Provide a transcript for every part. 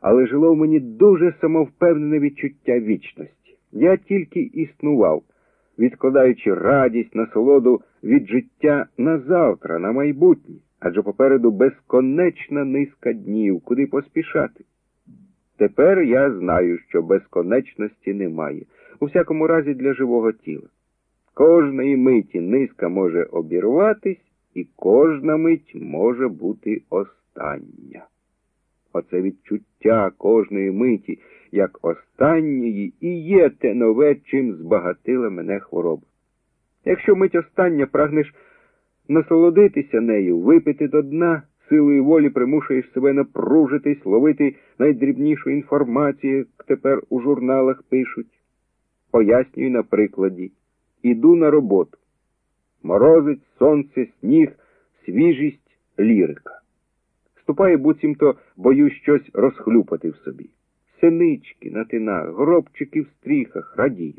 але жило в мені дуже самовпевнене відчуття вічності. Я тільки існував, відкладаючи радість, насолоду від життя на завтра, на майбутнє, адже попереду безконечна низка днів, куди поспішати. Тепер я знаю, що безконечності немає, у всякому разі для живого тіла. Кожної миті низка може обірватись, і кожна мить може бути остання. Оце відчуття кожної миті, як останньої, і є те нове, чим збагатила мене хвороба. Якщо мить остання прагнеш насолодитися нею, випити до дна, силою волі примушуєш себе напружитись, ловити найдрібнішу інформацію, як тепер у журналах пишуть. Пояснюю на прикладі. Іду на роботу. Морозить, сонце, сніг, свіжість, лірика. Ступаю, буцімто боюсь щось розхлюпати в собі. Синички на тинах, гробчики в стріхах, радію.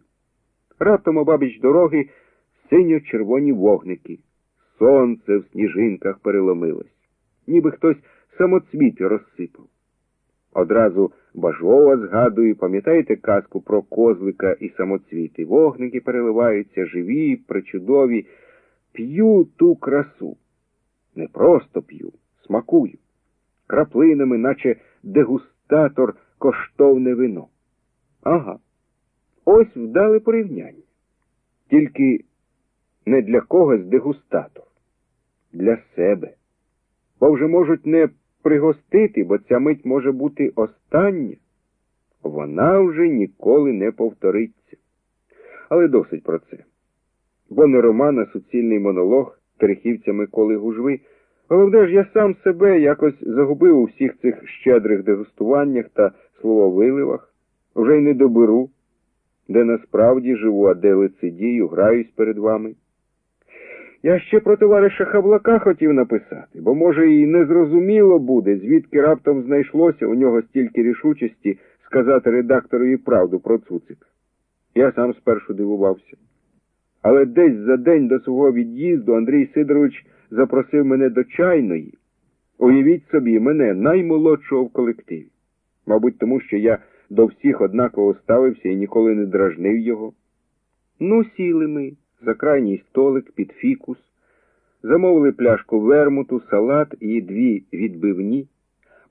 Раптом обабіч дороги синьо-червоні вогники. Сонце в сніжинках переломилось, ніби хтось самоцвіти розсипав. Одразу бажова згадую, пам'ятаєте казку про козлика і самоцвіти? Вогники переливаються, живі, причудові. П'ю ту красу. Не просто п'ю, смакую. Краплинами, наче дегустатор, коштовне вино. Ага. Ось вдале порівняння. Тільки не для когось дегустатор, для себе. Бо вже можуть не пригостити, бо ця мить може бути остання. Вона вже ніколи не повториться. Але досить про це. Бо не роман, а суцільний монолог терехівця Миколи Гужви. Головне ж, я сам себе якось загубив у всіх цих щедрих дегустуваннях та слововиливах, вже й не доберу, де насправді живу, а де лицедію, граюсь перед вами. Я ще про товариша Хавлака хотів написати, бо, може, і незрозуміло буде, звідки раптом знайшлося у нього стільки рішучості сказати редакторові правду про Цуцика. Я сам спершу дивувався. Але десь за день до свого від'їзду Андрій Сидорович запросив мене до чайної. Уявіть собі, мене наймолодшого в колективі. Мабуть, тому що я до всіх однаково ставився і ніколи не дражнив його. Ну, сіли ми за крайній столик під фікус, замовили пляшку вермуту, салат і дві відбивні.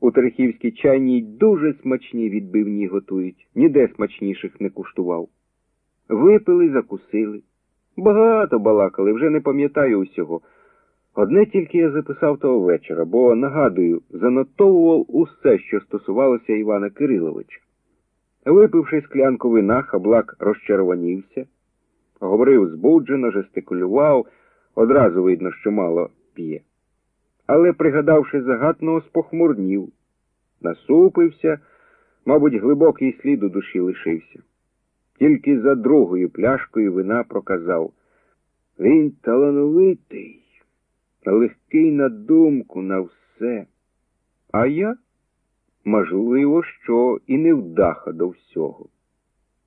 У Терехівській чайній дуже смачні відбивні готують, ніде смачніших не куштував. Випили, закусили. Багато балакали, вже не пам'ятаю усього. Одне тільки я записав того вечора, бо, нагадую, занотовував усе, що стосувалося Івана Кириловича. Випивши склянку вина, хаблак розчервонівся, говорив збуджено, жестикулював, одразу видно, що мало п'є. Але, пригадавши загатного, спохмурнів, насупився, мабуть, глибокий слід у душі лишився. Тільки за другою пляшкою вина проказав він талановитий, легкий на думку, на все. А я, можливо, що і не вдаха до всього.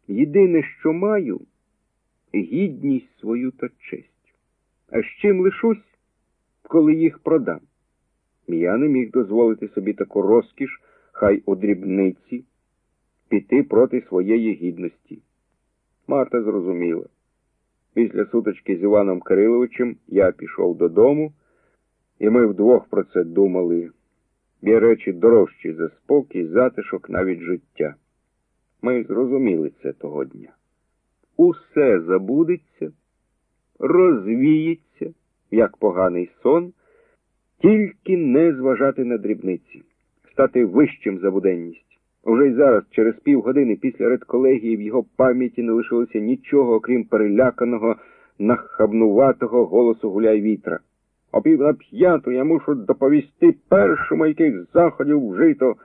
Єдине, що маю, гідність свою та честь. А з чим лишусь, коли їх продам? Я не міг дозволити собі таку розкіш, хай у дрібниці, піти проти своєї гідності. Марта зрозуміла. Після суточки з Іваном Кириловичем я пішов додому, і ми вдвох про це думали. Є речі дорожчі за спокій, затишок, навіть життя. Ми зрозуміли це того дня. Усе забудеться, розвіється, як поганий сон, тільки не зважати на дрібниці, стати вищим за буденність. Уже й зараз, через півгодини після редколегії, в його пам'яті не лишилося нічого, окрім переляканого, нахабнуватого голосу гуляй вітра. О пів на п'яту я мушу доповісти першому, яких заходів вжито.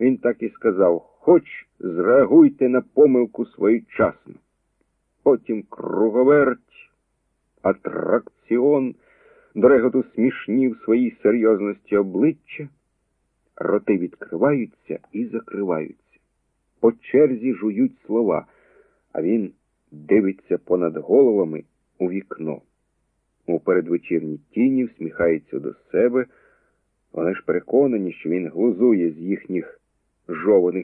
Він так і сказав хоч зреагуйте на помилку своєчасно. Потім круговерть, атракціон, до реготу смішні в своїй серйозності обличчя роти відкриваються і закриваються. По черзі жують слова, а він дивиться понад головами у вікно. У передвечірній тіні всміхається до себе. Вони ж переконані, що він глузує з їхніх жованих